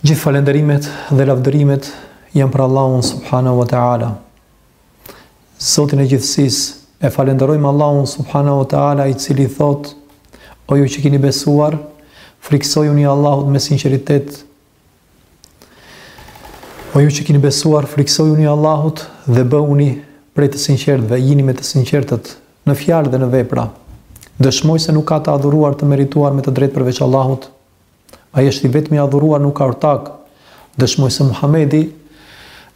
Gjithë falenderimet dhe lavdërimet janë për Allahun subhanahu wa taala. Zotin e gjithësisë, e falenderojmë Allahun subhanahu wa taala i cili thotë: O ju që keni besuar, frikësojuni Allahut me sinqeritet O ju që kini besuar, friksojuni Allahut dhe bëhuni prej të sinqertëve dhe jini me të sinqertët në fjalë dhe në vepra. Dëshmoj se nuk ka të adhuruar të merituar me të drejtë përveç Allahut. Ai është i vetmi i adhuruar nuk ka ortak. Dëshmoj se Muhamedi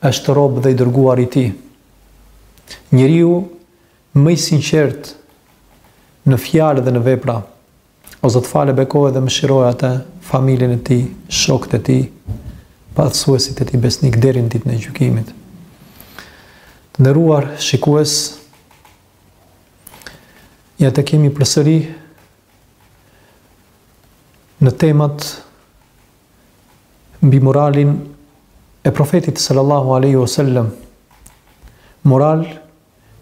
është rob dhe i dërguar i tij. Njeriu më i sinqertë në fjalë dhe në vepra. O Zot fale bekoje dhe mëshiroje atë, familjen e tij, shokët e tij, pasuesit e tij besnikë deri në ditën e gjykimit. Të nderuar shikues, ja tek jemi përsëri në temat mbi moralin e profetit sallallahu alaihi wasallam. Moral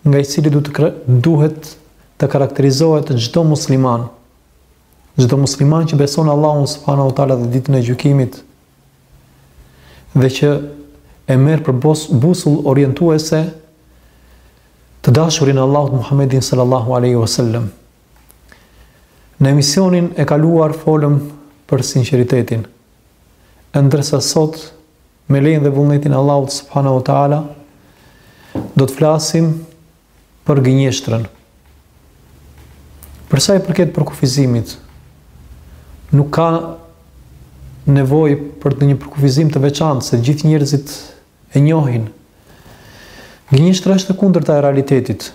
nga i cili duhet të karakterizohet çdo musliman. Çdo musliman që beson Allahun subhanahu wa taala dhe ditën e gjykimit dhe që e merr për busullë orientuese të dashurin e Allahut Muhammedin sallallahu alaihi wasallam. Në emisionin e kaluar folëm për sinqeritetin. Ndërsa sot Me lejen dhe vullnetin e Allahut subhanahu wa taala do të flasim për gënjeshtrën. Për sa i përket përkufizimit, nuk ka nevojë për të një përkufizim të veçantë se gjithë njerëzit e njohin. Gënjeshtra është e kundërta e realitetit.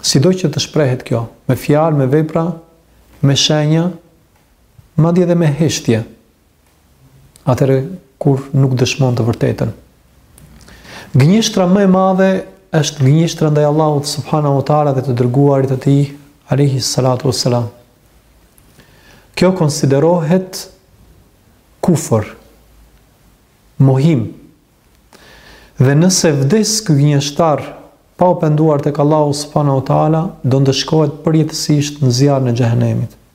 Sido që të shprehet kjo, me fjalë, me vepra, me shenja, madje edhe me heshtje. atëherë kur nuk dëshmon të vërtetën. Gënjeshtra më e madhe është gënjeshtra ndaj Allahut subhanahu wa taala dhe të dërguarit të tij alayhi salatu wassalam. Kjo konsiderohet kufër, mohim. Dhe nëse vdes ky gënjeshtar pa u penduar tek Allahu subhanahu wa taala, do ndëshkohet përjetësisht në zjarrin e xhehenemit.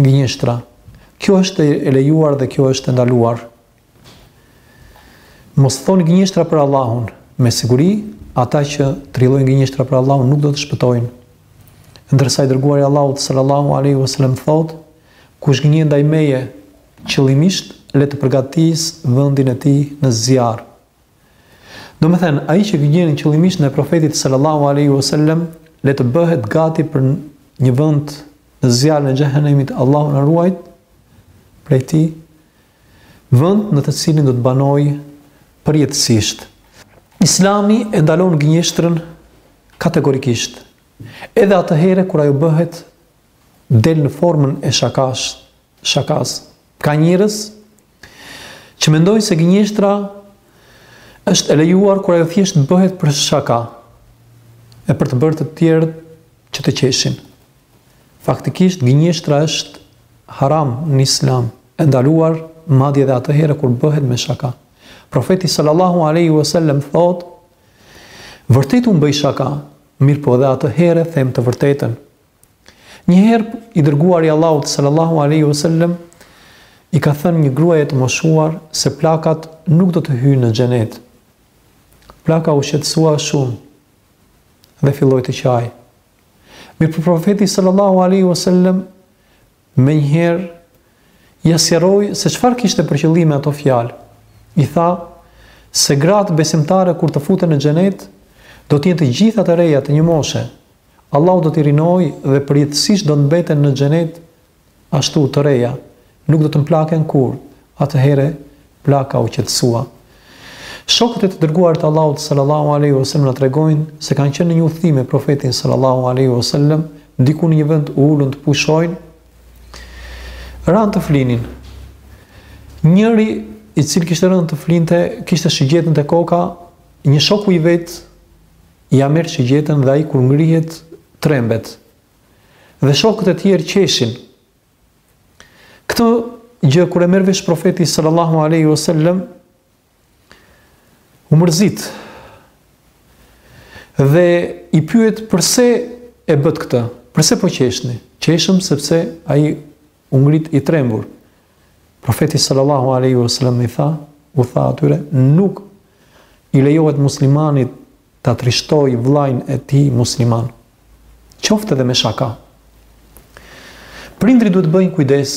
Gënjeshtra. Kjo është e lejuar dhe kjo është e ndaluar. Mos thoni gënjeshtra për Allahun. Me siguri, ata që trillojnë gënjeshtra për Allahun nuk do të shpëtojnë. Ndërsa i dërguari i Allahut sallallahu alaihi wasallam thotë, kush gënjen ndaj meje qëllimisht, le të përgatisë vendin e tij në zjarr. Domethënë, ai që gënjen qëllimisht ndaj Profetit sallallahu alaihi wasallam, le të bëhet gati për një vend në zjarrin e xhehenemit, Allahu na ruajt prej tij, vend në të cilin do të banojë përjetësisht. Islami e ndalon gënjeshtrën kategorikisht. Edhe atëherë kur ajo bëhet del në formën e shakas, shakas. Ka njerëz që mendojnë se gënjeshtra është e lejuar kur ajo thjesht bëhet për shaka e për të bërë të tjerët që të qeshin. Faktikisht gënjeshtra është haram në Islam, e ndaluar madje edhe atëherë kur bëhet me shaka. Profeti sallallahu alaihi wasallam thotë: "Vërtet unë bëj shaka, mirëpo edhe atëherë them të vërtetën." Njëherë i dërguari i Allahut sallallahu alaihi wasallam i ka thënë një gruaje të moshuar se plakat nuk do të hyjnë në xhenet. Plaka u shqetësua shumë dhe filloi të qajë. Mirëpo profeti sallallahu alaihi wasallam menjëherë ia sqaroi se çfarë kishte për qëllim me ato fjalë. I tha se gratë besimtare kur të futen në xhenet, do të jenë të gjitha të reja të një moshe, Allahu do t'i rinojë dhe përjetësisht do të mbeten në Xhenet ashtu të reja, nuk do të mplaken kurrë. Atëherë plaka u qetësua. Shokët e të Dërguarit të Allahut sallallahu alejhi ve sellem na tregojnë se kanë qenë në një udhëtim me Profetin sallallahu alejhi ve sellem, diku në një vend u ulën të pushojnë, ranë të flinin. Njëri i cili kishte rënë të flinte, kishte shigjetën te koka, një shoku i vet Ia merr shigjetën dhe ai kur ngrihet trembet. Dhe shokët e tjerë qeshin. Këtë gjë kur e merr vesh profeti sallallahu alaihi wasallam u mërzit. Dhe i pyet përse e bëtë këtë? Përse po qeshni? Qeshëm sepse ai U ngrit i trembur. Profeti sallallahu alaihi wasallam i tha, u tha atyre, nuk i lejohet muslimanit ta trishtojë vëllain e tij musliman, qoftë edhe me shaka. Prindërit duhet të bëjnë kujdes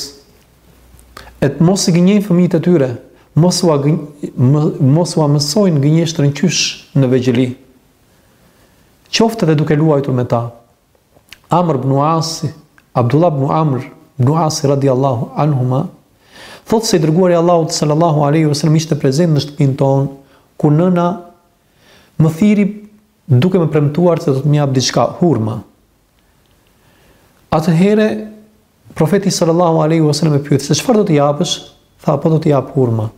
e të mos i gënjejnë fëmijët e tyre, mos ua mos ua mësojnë gënjeshtrën qysh në vegjëli. Qoftë edhe duke luajtur me ta, Amr ibn Asi, Abdullah ibn Amr ibn Asi radiallahu anhuma, thotë se i dërguari i Allahut sallallahu alaihi wasallam ishte prezent në shtëpinë tonë kur nëna më thirri duke më premtuar se do të më jap diçka hurma. Atëherë Profeti sallallahu alaihi wasallam e pyet se çfarë do të japësh? Tha po do të jap hurma.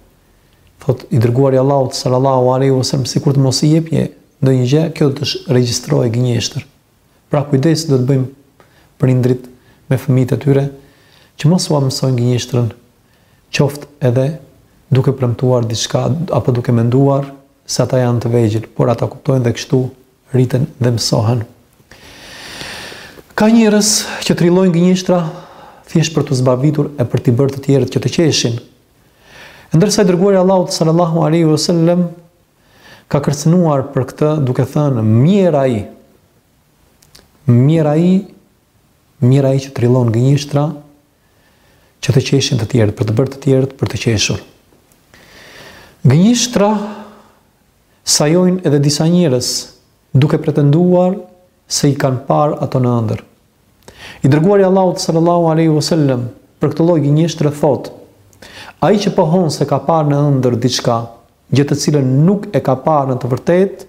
Thotë i dërguari i Allahut sallallahu alaihi wasallam sikur të mos i jepje ndonjë gjë, kjo do të regjistrohej gënjeshtër. Pra kujdes duhet të bëjnë prindërit me fëmijët e tyre që mos ua mësojnë gënjeshtrën, qoftë edhe duke premtuar diçka apo duke menduar se ata janë të vegjël, por ata kuptojnë dhe kështu rriten dhe mësohen. Ka njerëz që trillojnë gënjeshtra thjesht për t'u zbavitur e për t'i bërë të tjerët që të qeshin. Ndërsa i dërguari i Allahut sallallahu alaihi wasallam ka kërcënuar për këtë duke thënë mjerë ai mjerë ai mjerë ai që trillon gënjeshtra që të qeshin të tjerët, për të bërë të tjerët për të qeshur. Gënjeshtra sajojnë edhe disa njerëz, duke pretenduar se i kanë parë ato në ëndërr. I dërguari i Allahut sallallahu alaihi wasallam për këtë lloj gënjeshtre thotë: Ai që pohon se ka parë në ëndërr diçka, gjë të cilën nuk e ka parë në të vërtetë,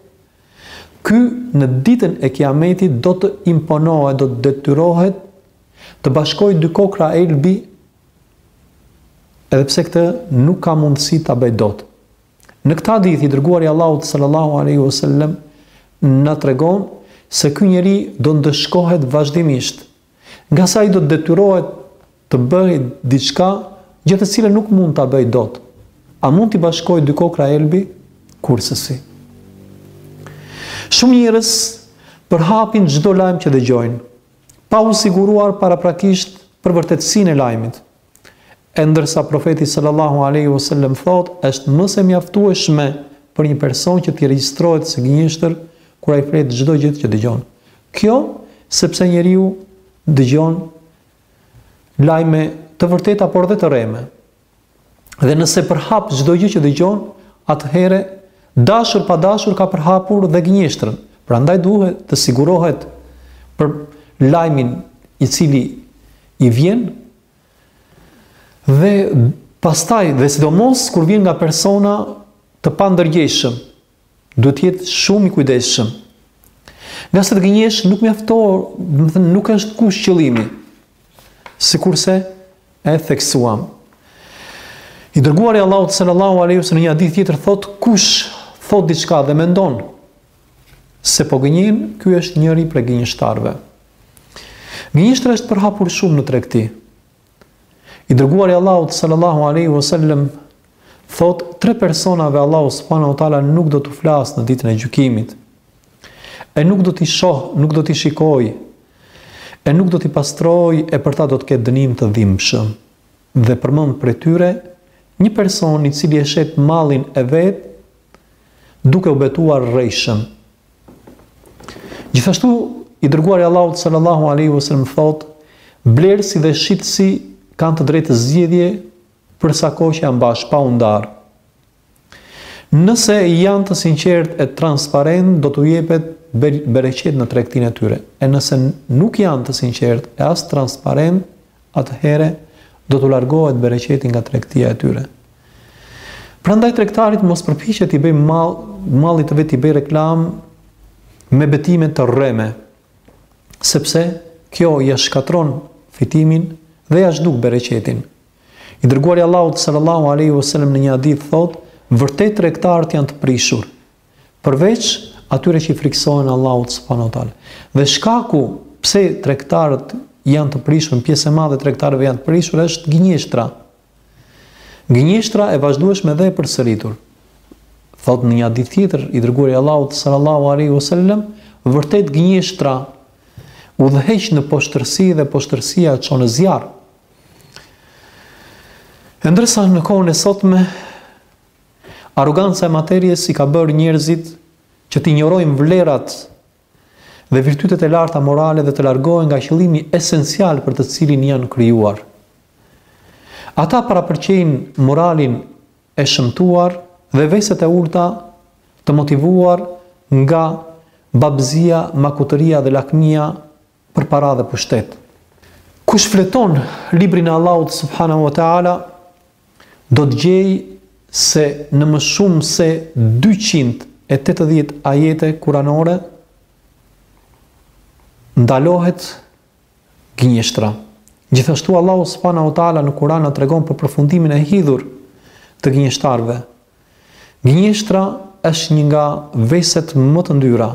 ky në ditën e Kiametit do të imponohet, do të detyrohet të bashkojë dy kokrra elbi, edhe pse këtë nuk ka mundësi ta bëjë dot. Në këtë hadith i dërguari i Allahut sallallahu alaihi wasallam na tregon se ky njeri do të ndëshkohet vazhdimisht, ngase ai do të detyrohet të bëjë diçka gjë të cilën nuk mund ta bëjë dot. A mund t'i bashkojë dy kokrra elbi? Kurrsesi. Shumë njerëz përhapin çdo lajm që dëgjojnë, pa u siguruar paraprakisht për vërtetësinë e lajmit. E ndërsa Profeti sallallahu alejhi ve sellem thotë, është më se e mjaftueshme për një person që t'i regjistrohet si gënjeshtër kur ai flet çdo gjë që dëgjon. Kjo sepse njeriu dëgjon lajme të vërteta por dhe të rreme. Dhe nëse përhap çdo gjë që dëgjon, atëherë dashur pa dashur ka përhapur dhe gënjeshtrën. Prandaj duhet të sigurohet për lajmin i cili i vjen dhe pastaj dhe sidomos kur vjen nga persona të pandërgjegjshëm, duhet të jetë shumë i kujdesshëm. Ngase të gënjesh nuk mjafton, domethënë nuk është kusht qëllimi. Sikurse e theksuam. I dërguari i Allahut sallallahu alaihi wasallam në një hadith tjetër thotë kush thotë diçka dhe mendon Se po gënjen, ky është njëri prej gënjeshtarëve. Gënjeshtra është përhapur shumë në tregti. I dërguari i Allahut sallallahu alaihi wasallam thotë tre personave Allahu subhanahu wa taala nuk do t'u flasë në ditën e gjykimit. E nuk do t'i shohë, nuk do t'i shikojë, e nuk do t'i pastrojë, e për ta do të ketë dënim të dhimbshëm. Dhe përmend prej tyre një person i cili e shet mallin e vet duke u betuar rrejshëm. Gjithashtu i dërguari i Allahut sallallahu alaihi wasallam thotë, blerësi dhe shitësi kanë të drejtë zgjedhje për sa kohë që janë bashkë pa u ndarë. Nëse janë të sinqertë e transparentë do t'u jepet bereqet në tregtinë e tyre, e nëse nuk janë të sinqertë e as transparentë atëherë do t'u largohet bereqeti nga tregtia e tyre. Prandaj tregtari të mos përpiqet t'i bëjë mall, mallit të vet t'i bëjë reklamë me betime të rreme, sepse kjo ia shkatërron fitimin dhe ia zhduk bereqetin. I dërguari i Allahut sallallahu alaihi wasallam në një hadith thotë, vërtet tregtarët janë të prishur, përveç atyre që i frikësohen Allahut subhanahu wa taala. Dhe shkaku pse tregtarët janë të prishur, pjesë e madhe e tregtarëve janë të prishur është gënjeshtra. Gënjeshtra e vazhdueshme dhe e përsëritur. Thotë në një hadith tjetër i dërguari i Allahut sallallahu alaihi wasallam, vërtet gënjeshtra udhëheq në poshtërsi dhe poshtërsia çon në zjarr. E ndërsa në kohën e sotme, arroganca e materies i ka bërë njerëzit që të injorojnë vlerat dhe virtytet e larta morale dhe të largohen nga qëllimi esencial për të cilin janë krijuar. Ata parapëlqejnë moralin e shëmtuar dhe veset e ulëta të motivuar nga babëzia, makutëria dhe lakmia për para dhe pushtet. Kush shfleton librin e Allahut subhanahu wa taala do të gjejë se në më shumë se 280 ajete kuranore ndalohet gënjeshtra. Gjithashtu Allahu subhanahu wa taala në Kur'an na tregon për përfundimin e hidhur të gënjeshtarëve. Gënjeshtra është një nga veset më të ndyra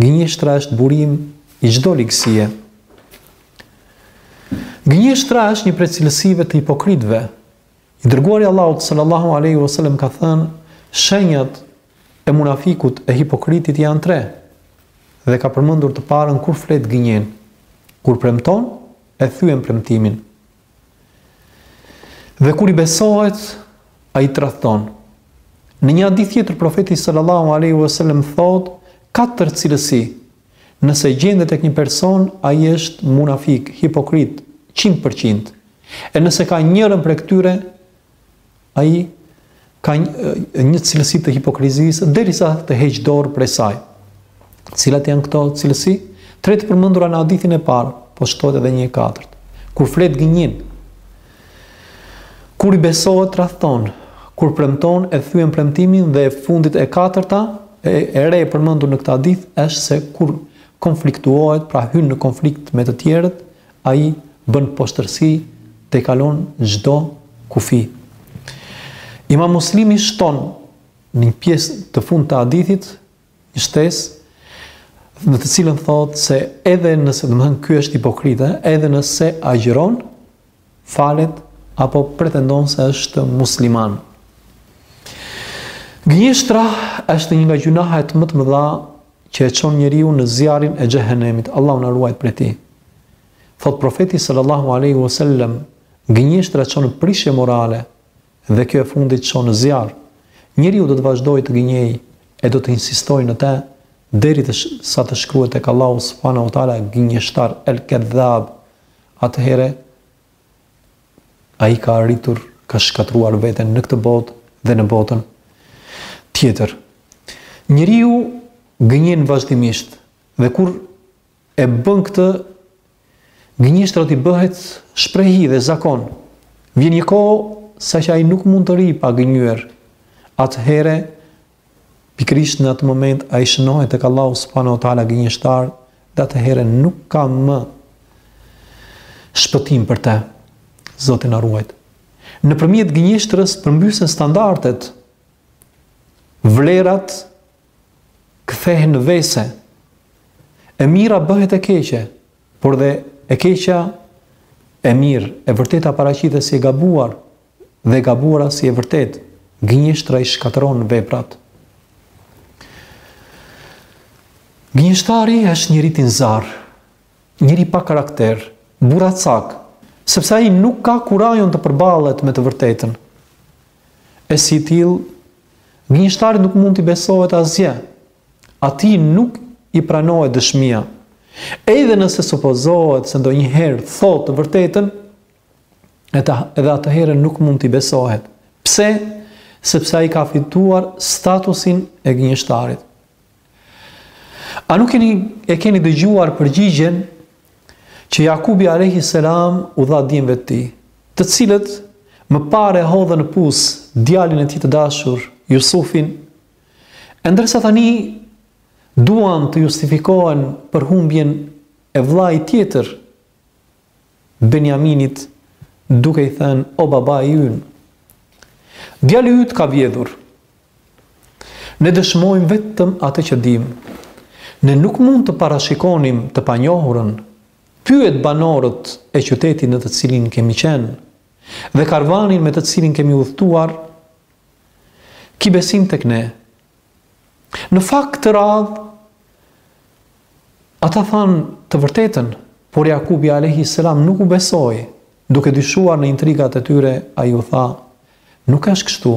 Gënjeshtra është burim i çdo ligësie. Gënjeshtra është një prej cilësive të hipokritëve. I dërguari i Allahut sallallahu alaihi wasallam ka thënë, shenjat e munafikut e hipokritit janë tre. Dhe ka përmendur të parën kur flet gënjen, kur premton e thyen premtimin. Dhe kur i besohet, ai tradhton. Në një hadith tjetër profeti sallallahu alaihi wasallam thotë katër cilësi. Nëse gjendet tek një person, ai është munafik, hipokrit, 100%. E nëse ka njërën prej këtyre, Ai ka një cilësi të hipokrizisë derisa të heq dorë prej saj. Cilat janë këto cilësi? Tre të përmendura në hadithin e parë, po shtohet edhe një e katërt. Kur flet gënjen, kur i besohet tradhton, kur premton e thyen premtimin dhe e fundit e katërta, e, e re e përmendur në këtë hadith është se kur konfliktuohet, pra hyn në konflikt me të tjerët, Ai bën poshtërsi, tejkalon çdo kufi. Imam Muslimi shton në një pjesë të fund të hadithit një shtesë në të cilën thotë se edhe nëse domethënë ky është hipokrit, edhe nëse agjëron, falet apo pretendon se është musliman. Gënjeshtra është një nga gjynahet më të mëdha që e çon njeriu në zjarrin e xhehenemit, Allahu na ruajt prej tij. Thotë profeti sallallahu alaihi wasallam, gënjeshtra çon në prishje morale dhe kjo e fundit çon në zjarr. Njeriu do të vazhdojë të gënjejë e do të insistojë në të derisa të shkruhet tek Allahu subhanahu wa taala gënjeshtar el-kadhab. Atëherë Ai ka arritur, ka shkatërruar veten në këtë botë dhe në botën tjetër. Njeriu gënjen vazhdimisht dhe kur e bën këtë, gënjeshtra i bëhet shprehi dhe zakon. Vjen një kohë saqë ai nuk mund të rri pa gënjyer. Atëherë Pikërisht në atë moment ai shënohet tek Allahu subhanahu wa taala gënjeshtar dhe atëherë nuk ka më shpëtim për të. Zoti na ruajt. Nëpërmjet gënjeshtrës përmbysen standardet. Vlerat kthehen në vese. E mira bëhet e keqe, por dhe e keqja e mirë, e vërteta paraqitet si e gabuar. Dhe e gabuara si e vërtetë, gënjeshtra i shkatërron veprat. Gënjeshtari është njeri tinzar, njeri pa karakter, burracak, sepse ai nuk ka kurajon të përballet me të vërtetën. E si i tillë, gënjeshtarit nuk mund t'i besohet asgjë. Atij nuk i pranohet dëshmia. Edhe nëse supozohet se ndonjëherë thotë të vërtetën, edhe atëherë nuk mund t'i besohet. Pse? Sepse ai ka fituar statusin e gënjeshtarit. A nuk keni e keni dëgjuar përgjigjen që Jakubi alayhi salam u dha djemve të tij, të cilët më parë e hodhën në pus djalin e tij të dashur, Jusufin, e ndërsa tani duan të justifikohen për humbjen e vëllait tjetër, Benjaminit, duke i thënë, O babai ynë! Djali yt ka vjedhur. Ne dëshmojmë vetëm atë që dimë. Ne nuk mund të parashikonim të panjohurën. Pyet banorët e qytetit në të cilin kemi qenë dhe karvanin me të cilin kemi udhëtuar, ki besim tek ne. Në fakt këtë radhë, ata thanë të vërtetën, por Jakubi alayhi salam nuk u besoi, duke dyshuar në intrigat e tyre, ai u tha, nuk është kështu,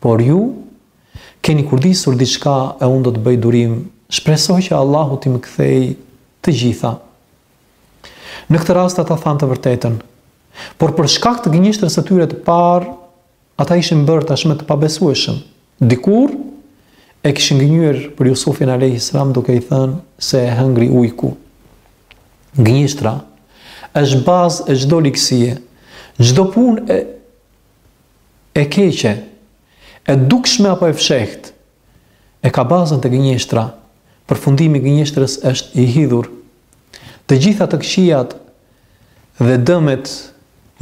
por ju keni kurdisur diçka e unë do të bëj durim, shpresoj që Allahu t'i më kthejë të gjitha. Në këtë rast ata thanë të vërtetën, por për shkak të gënjeshtrës së tyre të parë, Ata ishin bërë tashmë të pabesueshëm. Dikur, e kishin gënjyer për Jusufin alejhi selam duke i thënë se e hëngri ujku. Gënjeshtra është bazë e çdo ligësie, çdo punë e e keqe, e dukshme apo e fshehtë, E ka bazën te gënjeshtra, përfundimi i gënjeshtrës është i hidhur. Të gjitha të këqijat dhe dëmet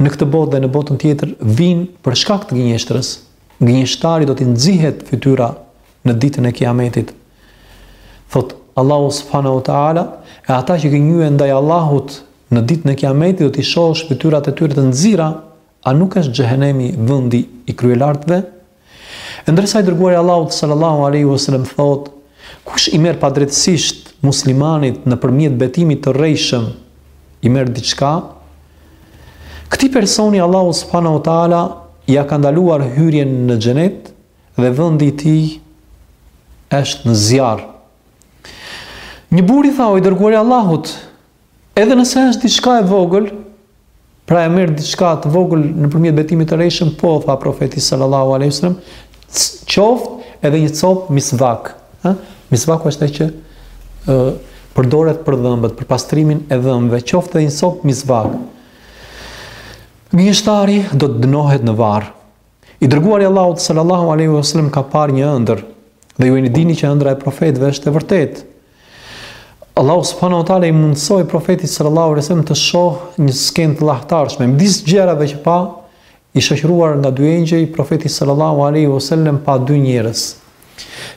në këtë botë dhe në botën tjetër vijnë për shkak të gënjeshtrës. Gënjeshtarit do t'i nxihet fytyra në ditën e Kiametit. Thotë Allahu subhanahu wa taala, e ata që gënjyen ndaj Allahut në ditën e Kiametit do t'i shohësh fytyrat e tyre të nxira, a nuk është xhehenemi vendi i kryelartëve? E ndërsa i dërguari i Allahut sallallahu alaihi wasallam thotë, kush i merr padrejtësisht muslimanit nëpërmjet betimit të rrejshëm, i merr diçka, këtij personi Allahu subhanahu wa taala ia ka ndaluar hyrjen në xhenet dhe vendi i tij është në zjarr. Një burrë i tha o i dërguari i Allahut, edhe nëse është diçka e vogël, Pra e merr diçka të vogël nëpërmjet betimit të rrejshëm, po tha profeti sallallahu alaihi wasallam, qoftë edhe një copë misvak, ha? Misvaku është ai që ë përdoret për dhëmbët, për pastrimin e dhëmbëve, qoftë edhe një copë misvak. Gënjeshtari do të dënohet në varr. I dërguari i Allahut sallallahu alaihi wasallam ka parë një ëndërr dhe ju e dini që ëndrra e profetëve është e vërtetë. Allahu subhanahu wa taala i mundësoi profetit sallallahu alaihi wasallam të shohë një skenë të llahtarshme. Midis gjërave që pa, i shoqëruar nga dy engjëj, profeti sallallahu alaihi wasallam pa dy njerëz.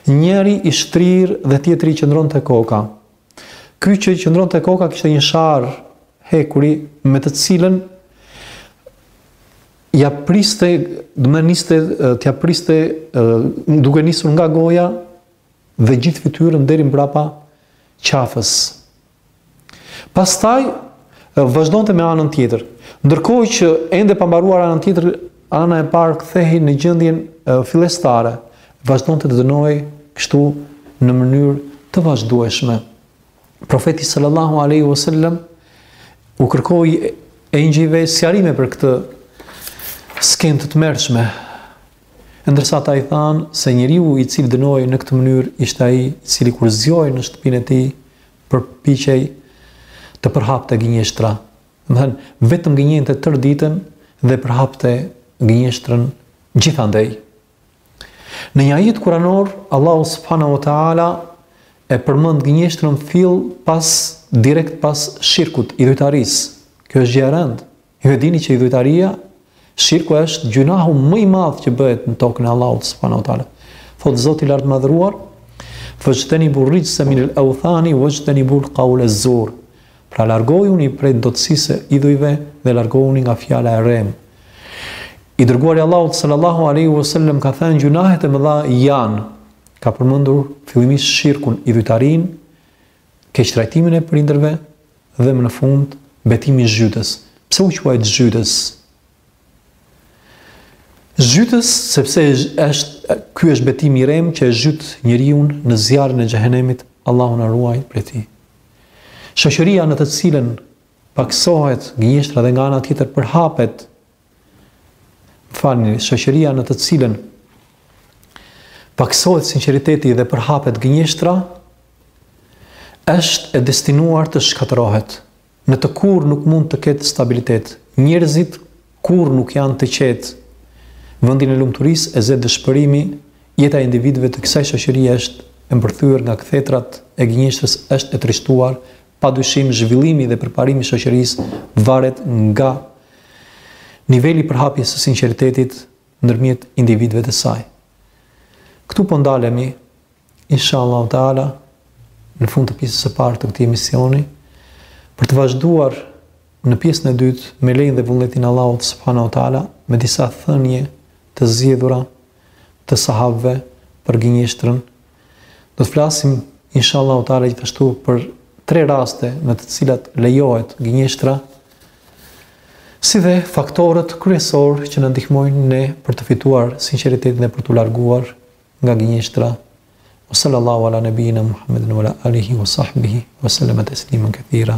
Njëri i shtrirë dhe tjetri i qëndron te koka. Ky që qëndronte te koka kishte një sharrë hekuri me të cilën ia priste, do të niste, t'ia priste duke nisur nga goja dhe gjithë fytyrën deri mbrapa qafës. Pastaj vazhdonte me anën tjetër. Ndërkohë që ende pa mbaruar anën tjetër, ana e parë kthehej në gjendjen fillestare, vazhdonte të dënohej kështu në mënyrë të vazhdueshme. Profeti sallallahu alaihi wasallam u kërkoi engjëjve sqarime për këtë skenë të tmerrshme. Ndërsa ata i thanë se njeriu i cili dënohej në këtë mënyrë ishte ai i cili kur zgjohej në shtëpinë e tij përpiqej të përhapte gënjeshtra. Do të thënë vetëm gënjente tërë ditën dhe përhapte gënjeshtrën gjithandej. Në një ajet kuranor, Allahu subhanahu wa taala e përmend gënjeshtrën fill pas direkt pas shirkut, idhujtarisë. Kjo është gjë e rëndë, Ju e dini që idhujtaria, shirku është gjynahu më i madh që bëhet në tokën e Allahut subhanahu wa taala. Thotë Zoti i lartmadhëruar, "Fajtanibur rijsa min al-awthani wajtanibu qawl az-zur." Pra largojuni prej ndotësisë së idhujve dhe largojuni nga fjala e rremë. I dërguari i Allahut sallallahu alaihi wasallam ka thënë gjynahet e mëdha janë ka përmendur fillimisht shirkun, idhujtarinë, keqtrajtimin e prindërve, Dhe më në fund, betimi zhytës. Pse u quajt zhytës? Zhytës sepse është ky është betimi i rremë që e zhyt njeriun në zjarrin e xhehenemit, Allahu na ruajt prej tij. Shoqëria në të cilën pakësohet gënjeshtra dhe nga ana tjetër përhapet Më falni, shoqëria në të cilën pakësohet sinqeriteti dhe përhapet gënjeshtra, është e destinuar të shkatërrohet. Në të kurrë nuk mund të ketë stabilitet. Njerëzit kurrë nuk janë të qetë. Vendin e lumturisë e zë dëshpërimi, jeta e individëve të kësaj shoqërie është e mbërthyer nga kthetrat e gënjeshtrës, është e trishtuar Padyshim zhvillimi dhe përparimi i shoqërisë varet nga niveli i përhapjes së sinqeritetit ndërmjet individëve të saj. Këtu po ndalemi inshallah taala në fund të pjesës së parë të këtij emisioni për të vazhduar në pjesën e dytë me lejen dhe vullnetin e Allahut subhanahu wa taala me disa thënie të zgjedhura të sahabëve për gënjeshtrën Do të flasim inshallahu taala gjithashtu për tre raste në të cilat lejohet gënjeshtra si dhe faktorët kryesorë që na ndihmojnë ne për të fituar sinqeritetin e për t'u larguar nga gënjeshtra. Wa sallallahu ala nabiyina Muhammedin wa ala alihi wa sahbihi wa sallam taslima kethira.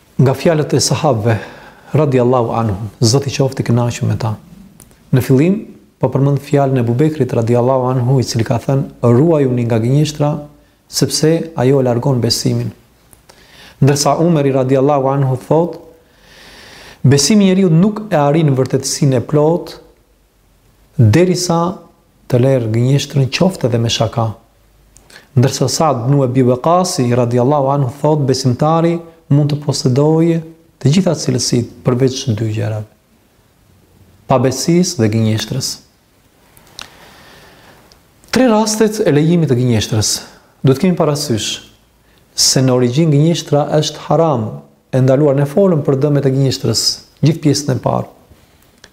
Nga fjalët e sahabëve radijallahu anhum, Zoti qoftë i kënaqur me ta. Në fillim po përmend fjalën e Abu Bekrit radijallahu anhu, i cili ka thënë: "Ruajuni nga gënjeshtra, sepse ajo e largon besimin." Ndërsa Umeri radijallahu anhu thotë: "Besimi i njeriut nuk e arrin vërtetësinë e plotë Derisa të lërë gënjeshtrën qoftë edhe me shaka. Ndërsa Sa'd ibn Ebi Waqasi, radijallahu anhu, thotë besimtari mund të posedojë të gjitha cilësitë përveç dy gjërave, pabesisë dhe gënjeshtrës. Tre rastet e lejimit të gënjeshtrës duhet të keni parasysh, se në origjinë gënjeshtra është haram, e ndaluar, ne folëm për dëmet e gënjeshtrës, gjithë pjesën e parë.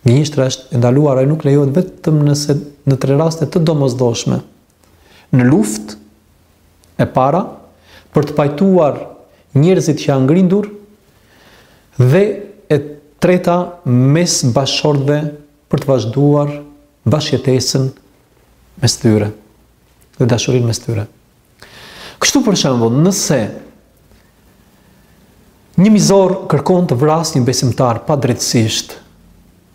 Gënjeshtra është e ndaluar, ajo nuk lejohet vetëm nëse në tre raste të domosdoshme. Në luftë e para për të pajtuar njerëzit që janë grindur dhe e treta mes bashkëshortëve për të vazhduar bashkëjetesën mes tyre dhe dashurinë mes tyre. Kështu për shembull, nëse një mizor kërkon të vrasë një besimtar padrejtësisht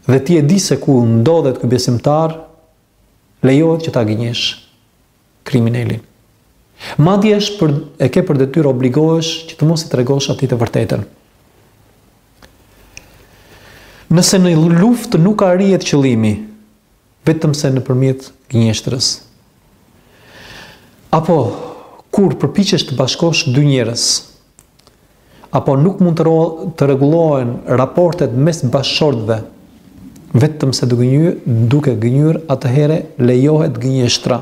dhe ti e di se ku ndodhet ky besimtar, lejohet që ta gënjesh kriminelin. Madje është për e ke për detyrë obligohesh që të mos i tregosh atij të vërtetën. Nëse në luftë nuk arrihet qëllimi, vetëm se nëpërmjet gënjeshtrës. Apo, kur përpiqesh të bashkosh dy njerëz, apo nuk mund të, të rregullohen raportet mes bashkëshortëve, vetëm se duke gënjyer, duke gënjyer atëherë lejohet gënjeshtra.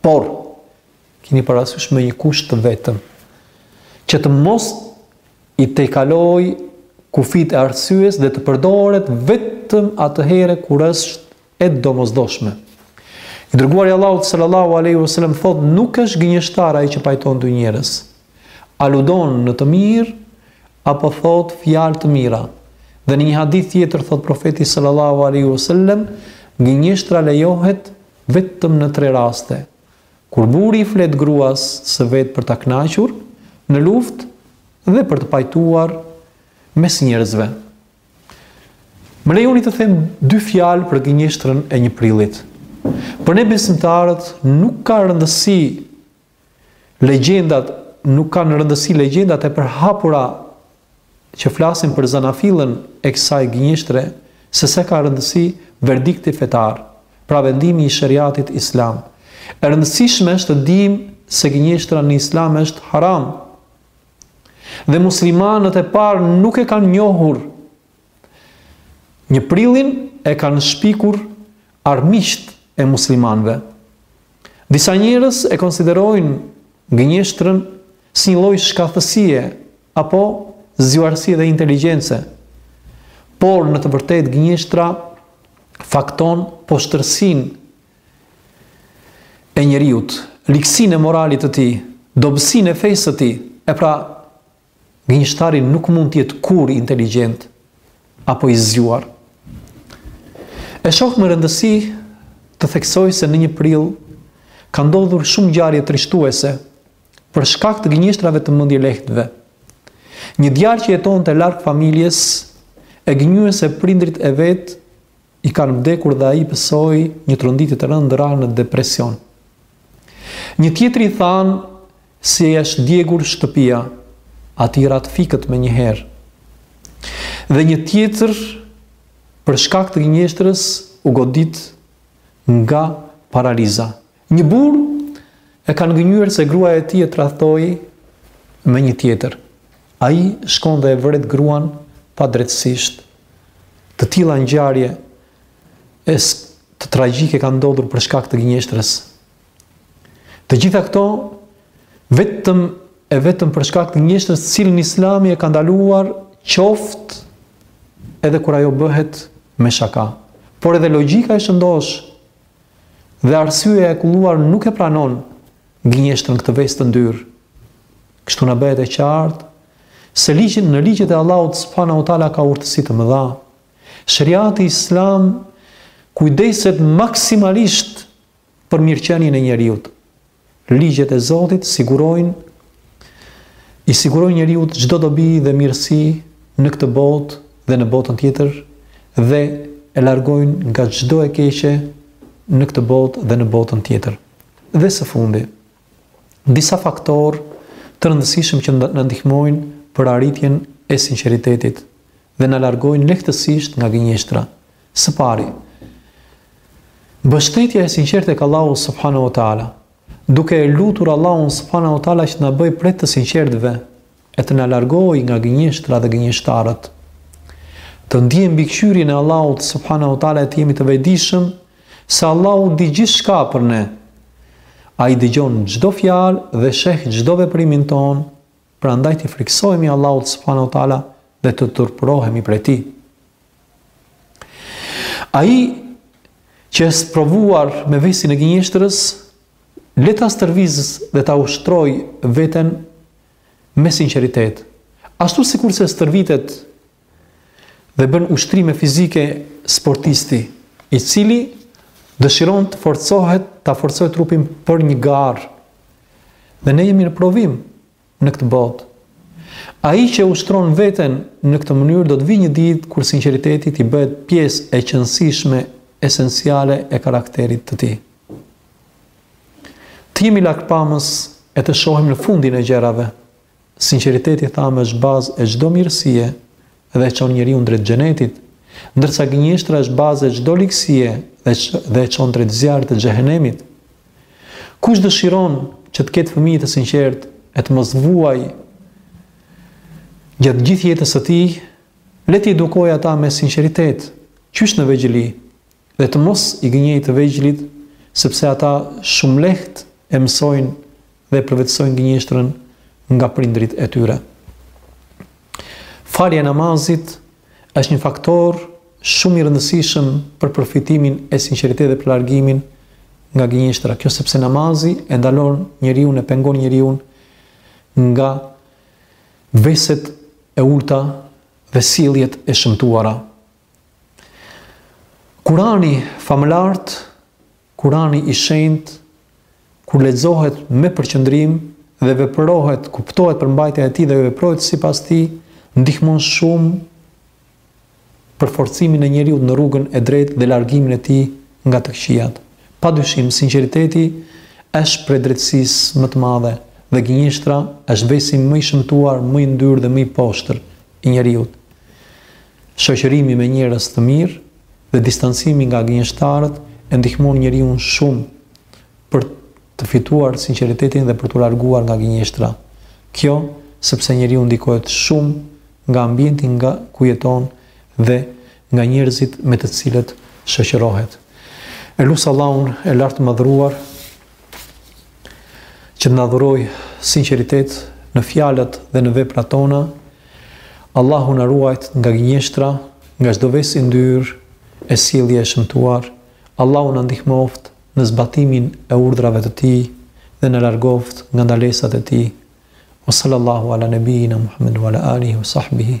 Por, Keni parasysh me një kusht të vetëm, që të mos i tejkalojë kufijtë e arsyes dhe të përdoret vetëm atëhere kur është e domosdoshme. I dërguar i Allahut sallallahu alaihi wasallam thotë nuk është gënjeshtar ai që pajton dy njerëz. Aludon në të mirë apo thotë fjalë të mira. Dhe në një hadith tjetër thotë profeti sallallahu alaihi wasallam, gënjeshtra lejohet vetëm në tre raste. Kur burri i flet gruas së vet për ta kënaqur në luftë dhe për të pajtuar mes njerëzve. Më lejoni të them dy fjalë për gënjeshtrën e një prillit. Për ne besimtarët nuk ka rëndësi legjendat, nuk kanë rëndësi legjendat e përhapura që flasin për zanafillën e kësaj gënjeshtre se se ka rëndësi verdikti fetar, pra vendimi i sheriatit islam. E rëndësishme është të dimë se gënjeshtra në islam është haram. Dhe muslimanët e parë nuk e kanë njohur Një prillin e kanë shpikur armiqtë e muslimanëve. Disa njerëz e konsiderojnë gënjeshtrën si një lloj shkathësie apo zgjuarësie dhe inteligjence. Por në të vërtetë gënjeshtra fakton poshtërsinë e njeriut, ligësinë e moralit të tij, dobësinë e fesë së tij. E pra, Gënjeshtari nuk mund të jetë kurrë inteligjent apo i zgjuar. E shoh me rëndësi të theksoj se në një prill ka ndodhur shumë ngjarje trishtuese për shkak të gënjeshtrave të mendjelehtëve. Një djalë që jetonte larg familjes e gënjyen se prindërit e vet i kanë vdekur dhe ai pësoi një tronditje të rëndë ra në depresion. Një tjetri i thanë se i është djegur shtëpia, atij i ra të fikët menjëherë. Dhe një tjetër për shkak të gënjeshtrës u godit nga paraliza. Një burrë e kanë gënjyer se gruaja e tij e tradhtoi me një tjetër. Ai shkon dhe e vret gruan padrejtësisht. Të tilla ngjarje të tragjike kanë ndodhur për shkak të gënjeshtrës. Të gjitha këto vetëm e vetëm për shkak të gënjeshtrës, të cilën Islami e ka ndaluar qoftë edhe kur ajo bëhet me shaka. Por edhe logjika e shëndoshë Dhe arsyeja e kulluar nuk e pranon gënjeshtrën këtë ves të ndyrë. Kështu na bëhet e qartë se ligjin në ligjet e Allahut subhanahu teala ka urtësi të mëdha. Sheriati islam kujdeset maksimalisht për mirëqenien e njeriut. Ligjet e Zotit sigurojnë i sigurojnë njeriut çdo dobi dhe mirësi në këtë botë dhe në botën tjetër dhe e largojnë nga çdo e keqe në këtë botë dhe në botën tjetër. Dhe së fundi, disa faktorë të rëndësishëm që na ndihmojnë për arritjen e sinqeritetit dhe na largojnë lehtësisht nga gënjeshtra. Së pari, mbështetja e sinqertë tek Allahu subhanahu wa taala, duke e lutur Allahun subhanahu wa taala që të na bëjë prej të sinqertëve e të na largojë nga gënjeshtra dhe gënjeshtarët. Të ndiejmë mbikëqyrjen e Allahut subhanahu wa taala e të jemi të vetëdijshëm se Allahu di gjithçka për ne. Ai dëgjon çdo fjalë dhe sheh çdo veprimin tonë, prandaj t'i frikësohemi Allahut subhanahu wa taala dhe të turpërohemi prej tij. Ai që është provuar me vesin e gënjeshtrës, le ta stërvizë dhe ta ushtrojë veten me sinqeritet. Ashtu sikurse stërvitet dhe bën ushtrime fizike sportisti, i cili dëshiron të forcohet, ta forcojë trupin për një garë. Dhe ne jemi në provim, në këtë botë. Ai që e ushtron veten në këtë mënyrë do të vijë një ditë kur sinqeriteti t'i bëhet pjesë e qenësishme esenciale e karakterit të tij. Të jemi largpamës e të shohim në fundin e gjërave. Sinqeriteti thamë është bazë e çdo mirësie, dhe e çon njeriun drejt xhenetit, ndërsa gënjeshtra është bazë e çdo ligësie dhe e çon drejt zjarrit të xhehenemit. Kush dëshiron që të ketë fëmijë të sinqertë e të mos vuajë gjatë gjithë jetës së tij, le t'i edukojë ata me sinqeritet, qysh në vegjëli, dhe të mos i gënjejë të vegjlit, sepse ata shumë lehtë e mësojnë dhe e përvetësojnë gënjeshtrën nga prindërit e tyre. Falja e namazit është një faktor shumë i rëndësishëm për përfitimin e sinqeritetit dhe për largimin nga gënjeshtra. Kjo sepse namazi e ndalon njeriun e pengon njeriun nga veset e ulta dhe sjelljet e shëmtuara. Kurani famëlartë, Kurani i Shenjtë, kur lexohet me përqendrim dhe veprohet, kuptohet përmbajtja e tij dhe veprohet sipas tij, ndihmon shumë për forcimin e njeriut në rrugën e drejtë dhe largimin e tij nga të këqijat. Pa dyshim, sinqeriteti është prej drejtësisë më të madhe dhe gënjeshtra është vesi më i shëmtuar, më i ndyrë dhe më i poshtër i njeriut. Shoqërimi me njerëz të mirë dhe distancimi nga gënjeshtarët e ndihmon njeriun shumë për të fituar sinqeritetin dhe për t'u larguar nga gënjeshtra. Kjo sepse njeriu ndikohet shumë nga ambienti nga ku jeton dhe nga njerëzit me të cilët shoqërohet. E lus Allahun e Lartëmadhëruar që të na dhurojë sinqeritet në fjalët dhe në veprat tona. Allahu na ruajtë nga gënjeshtra, nga çdo vesi i ndyrë e sjellje e shëmtuar. Allahu na ndihmoftë në zbatimin e urdhrave të Tij dhe na largoftë nga ndalesat e Tij. Wa sallallahu ala nebijina Muhammed wa ala alihi wa sahbihi.